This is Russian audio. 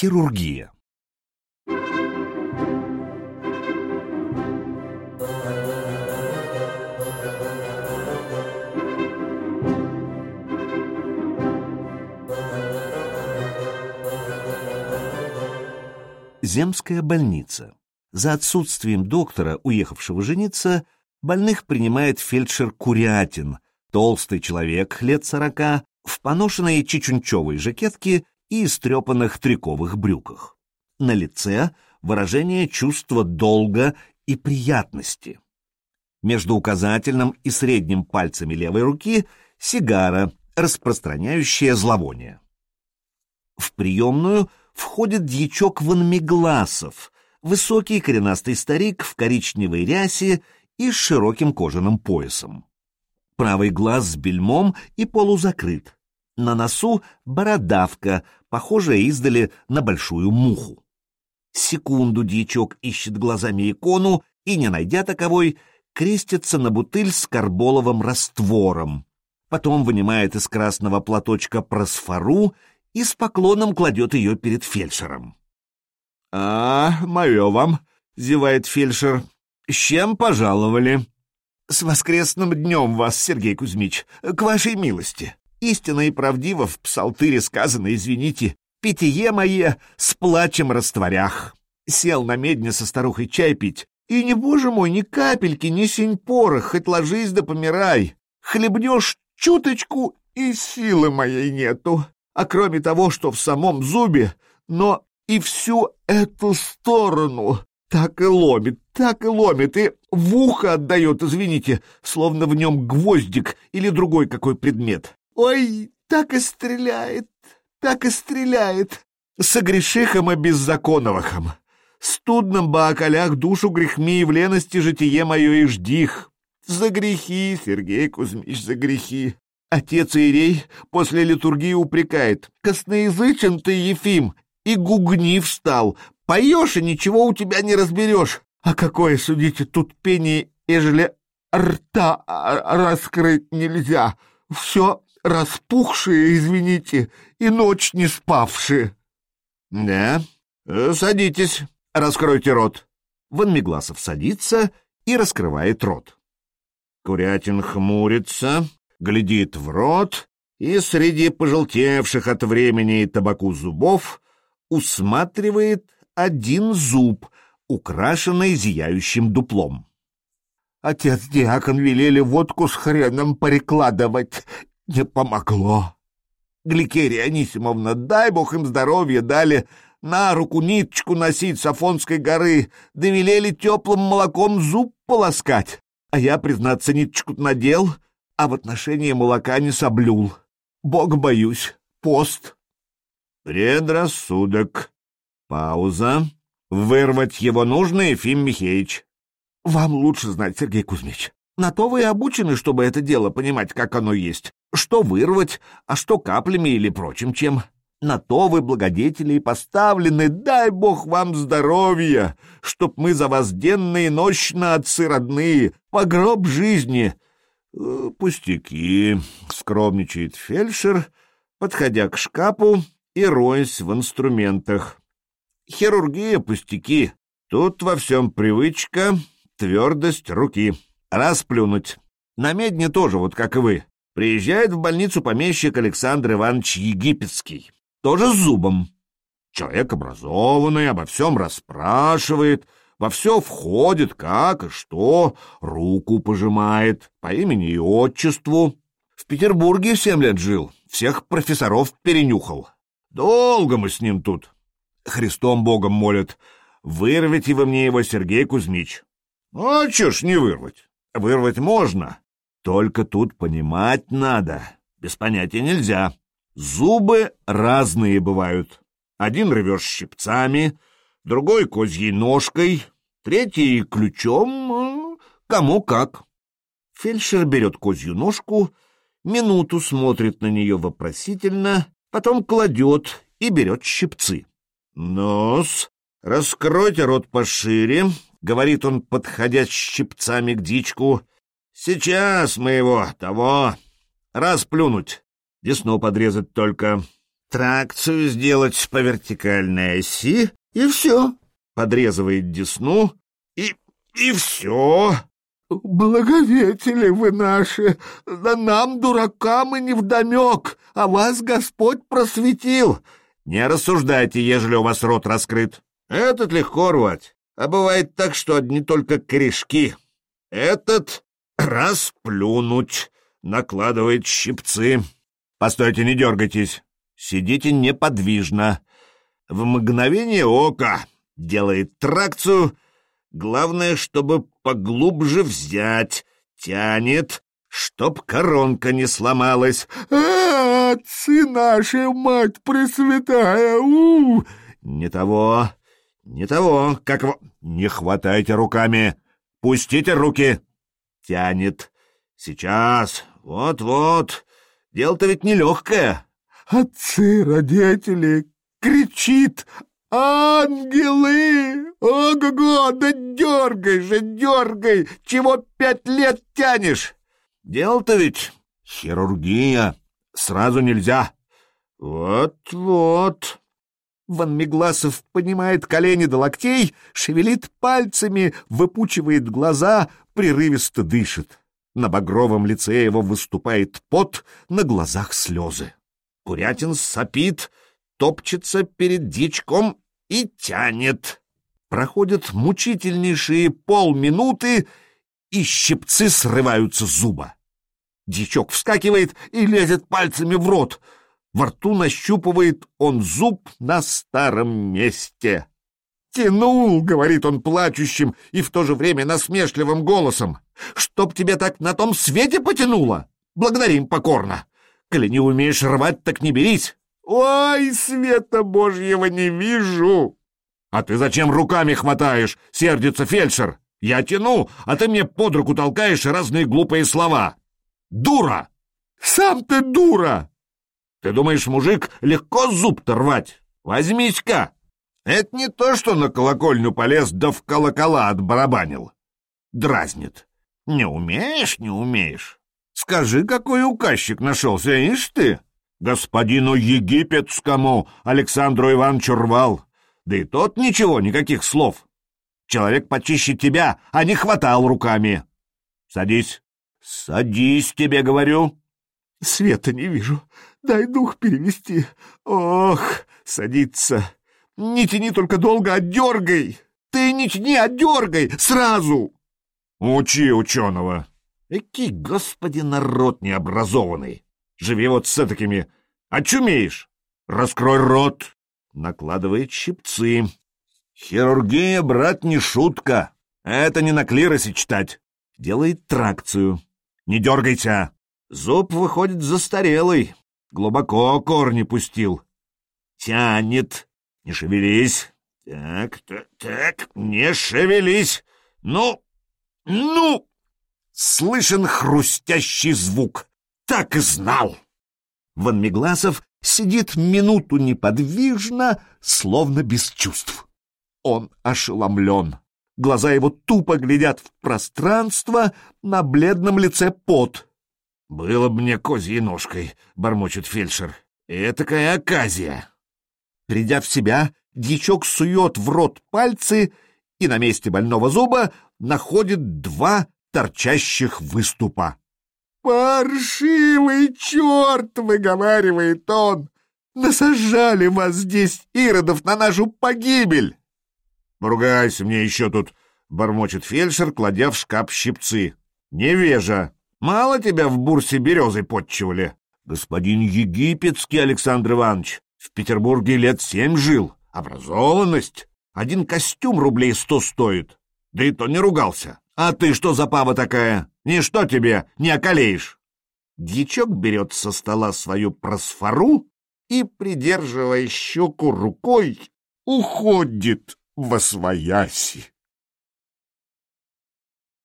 Хирургия. Земская больница. За отсутствием доктора, уехавшего жениться, больных принимает фельдшер Курятин, толстый человек лет сорока, в поношенной чечунчевой жакетке и истрепанных триковых брюках. На лице выражение чувства долга и приятности. Между указательным и средним пальцами левой руки сигара, распространяющая зловоние. В приемную входит дьячок Ванмегласов, высокий коренастый старик в коричневой рясе и с широким кожаным поясом. Правый глаз с бельмом и полузакрыт. На носу бородавка, похожая издали на большую муху. Секунду дьячок ищет глазами икону и, не найдя таковой, крестится на бутыль с карболовым раствором. Потом вынимает из красного платочка просфору и с поклоном кладет ее перед фельдшером. — А, мое вам, — зевает фельдшер. — С чем пожаловали? — С воскресным днем вас, Сергей Кузьмич, к вашей милости. Истинно и правдиво в псалтыре сказано, извините, питье мое с плачем растворях. Сел на медне со старухой чай пить, и не, боже мой, ни капельки, ни синь порох, хоть ложись да помирай. Хлебнешь чуточку, и силы моей нету. А кроме того, что в самом зубе, но и всю эту сторону так и ломит, так и ломит, и в ухо отдает, извините, словно в нем гвоздик или другой какой предмет. Ой, так и стреляет, так и стреляет. Согрешихом и беззаконовахом. Студным ба душу грехми и в лености житие мое и ждих. За грехи, Сергей Кузьмич, за грехи. Отец Ирей после литургии упрекает. Косноязычен ты, Ефим, и гугни встал. Поешь, и ничего у тебя не разберешь. А какое, судите, тут пение, ежели рта раскрыть нельзя. Все распухшие, извините, и ночь не спавшие. — Да? Э, садитесь, раскройте рот. Ван Мегласов садится и раскрывает рот. Курятин хмурится, глядит в рот и среди пожелтевших от времени и табаку зубов усматривает один зуб, украшенный зияющим дуплом. Отец диакон велели водку с хреном перекладывать, не помогло. Гликерия Анисимовна, дай бог им здоровья, дали на руку ниточку носить с Афонской горы, довелели теплым молоком зуб полоскать. А я, признаться, ниточку надел, а в отношении молока не соблюл. Бог боюсь. Пост. Предрассудок. Пауза. Вырвать его нужно, Ефим Михеевич. Вам лучше знать, Сергей Кузьмич. На то вы и обучены, чтобы это дело понимать, как оно есть. Что вырвать, а что каплями или прочим чем. На то вы, благодетели, и поставлены, дай бог вам здоровья, чтоб мы за вас денно и ночно, отцы родные, по гроб жизни. Э, пустяки, скромничает фельдшер, подходя к шкафу и роясь в инструментах. Хирургия пустяки, тут во всем привычка, твердость руки. Расплюнуть. На медне тоже, вот как и вы. Приезжает в больницу помещик Александр Иванович Египетский. Тоже с зубом. Человек образованный, обо всем расспрашивает, во все входит, как и что, руку пожимает, по имени и отчеству. В Петербурге семь лет жил, всех профессоров перенюхал. Долго мы с ним тут. Христом Богом молят. Вырвите вы мне его, Сергей Кузьмич. А чё ж не вырвать? Вырвать можно, только тут понимать надо. Без понятия нельзя. Зубы разные бывают. Один рвешь щипцами, другой козьей ножкой, третий ключом, кому как. Фельдшер берет козью ножку, минуту смотрит на нее вопросительно, потом кладет и берет щипцы. Нос, раскройте рот пошире, — говорит он, подходя щипцами к дичку. «Сейчас мы его, того, расплюнуть, десну подрезать только. Тракцию сделать по вертикальной оси, и все. Подрезывает десну, и... и все. Благоветели вы наши, да нам, дуракам, и невдомек, а вас Господь просветил. Не рассуждайте, ежели у вас рот раскрыт. Этот легко рвать, а бывает так, что одни только корешки. Этот расплюнуть, накладывает щипцы. Постойте, не дергайтесь. Сидите неподвижно. В мгновение ока делает тракцию. Главное, чтобы поглубже взять. Тянет, чтоб коронка не сломалась. А, отцы наши, мать пресвятая! у Не того, не того, как его... Не хватайте руками. Пустите руки. Тянет. Сейчас. Вот-вот. Дело-то ведь нелегкое. Отцы, родители, кричит, «Ангелы! Ого-го! Да дергай же, дергай! Чего пять лет тянешь?» «Дело-то ведь хирургия. Сразу нельзя». «Вот-вот». Ван Мегласов поднимает колени до локтей, шевелит пальцами, выпучивает глаза, прерывисто дышит. На багровом лице его выступает пот, на глазах слезы. Курятин сопит, топчется перед дичком и тянет. Проходят мучительнейшие полминуты, и щипцы срываются с зуба. Дичок вскакивает и лезет пальцами в рот. Во рту нащупывает он зуб на старом месте. «Тянул», — говорит он плачущим и в то же время насмешливым голосом, «чтоб тебе так на том свете потянуло! Благодарим покорно! Коли не умеешь рвать, так не берись!» «Ой, света божьего не вижу!» «А ты зачем руками хватаешь?» — сердится фельдшер. «Я тяну, а ты мне под руку толкаешь разные глупые слова!» «Дура!» «Сам ты дура!» «Ты думаешь, мужик, легко зуб-то рвать? Возьмись-ка!» Это не то, что на колокольню полез, да в колокола отбарабанил. Дразнит. Не умеешь, не умеешь. Скажи, какой указчик нашелся, ишь ты? Господину египетскому Александру Ивановичу рвал. Да и тот ничего, никаких слов. Человек почище тебя, а не хватал руками. Садись. Садись, тебе говорю. Света не вижу. Дай дух перевести. Ох, садиться. Не тяни только долго, а дергай! Ты не тяни, а дергай! Сразу!» «Учи ученого!» «Эки, господи, народ необразованный! Живи вот с такими! Очумеешь! Раскрой рот!» Накладывает щипцы. «Хирургия, брат, не шутка! Это не на клиросе читать!» Делает тракцию. «Не дергайся!» Зуб выходит застарелый, глубоко корни пустил. Тянет, не шевелись. Так, так, так, не шевелись. Ну, ну! Слышен хрустящий звук. Так и знал. Ван Мегласов сидит минуту неподвижно, словно без чувств. Он ошеломлен. Глаза его тупо глядят в пространство, на бледном лице пот. «Было бы мне козьей ножкой», — бормочет фельдшер. «Этакая оказия». Придя в себя, дьячок сует в рот пальцы и на месте больного зуба находит два торчащих выступа. «Паршивый черт!» — выговаривает он. «Насажали вас здесь, иродов, на нашу погибель!» «Ругайся мне еще тут!» — бормочет фельдшер, кладя в шкаф щипцы. «Невежа! Мало тебя в бурсе березой подчивали!» «Господин египетский Александр Иванович, в Петербурге лет семь жил. Образованность. Один костюм рублей сто стоит. Да и то не ругался. А ты что за пава такая? Ничто тебе, не околеешь. Дьячок берет со стола свою просфору и, придерживая щеку рукой, уходит во свояси.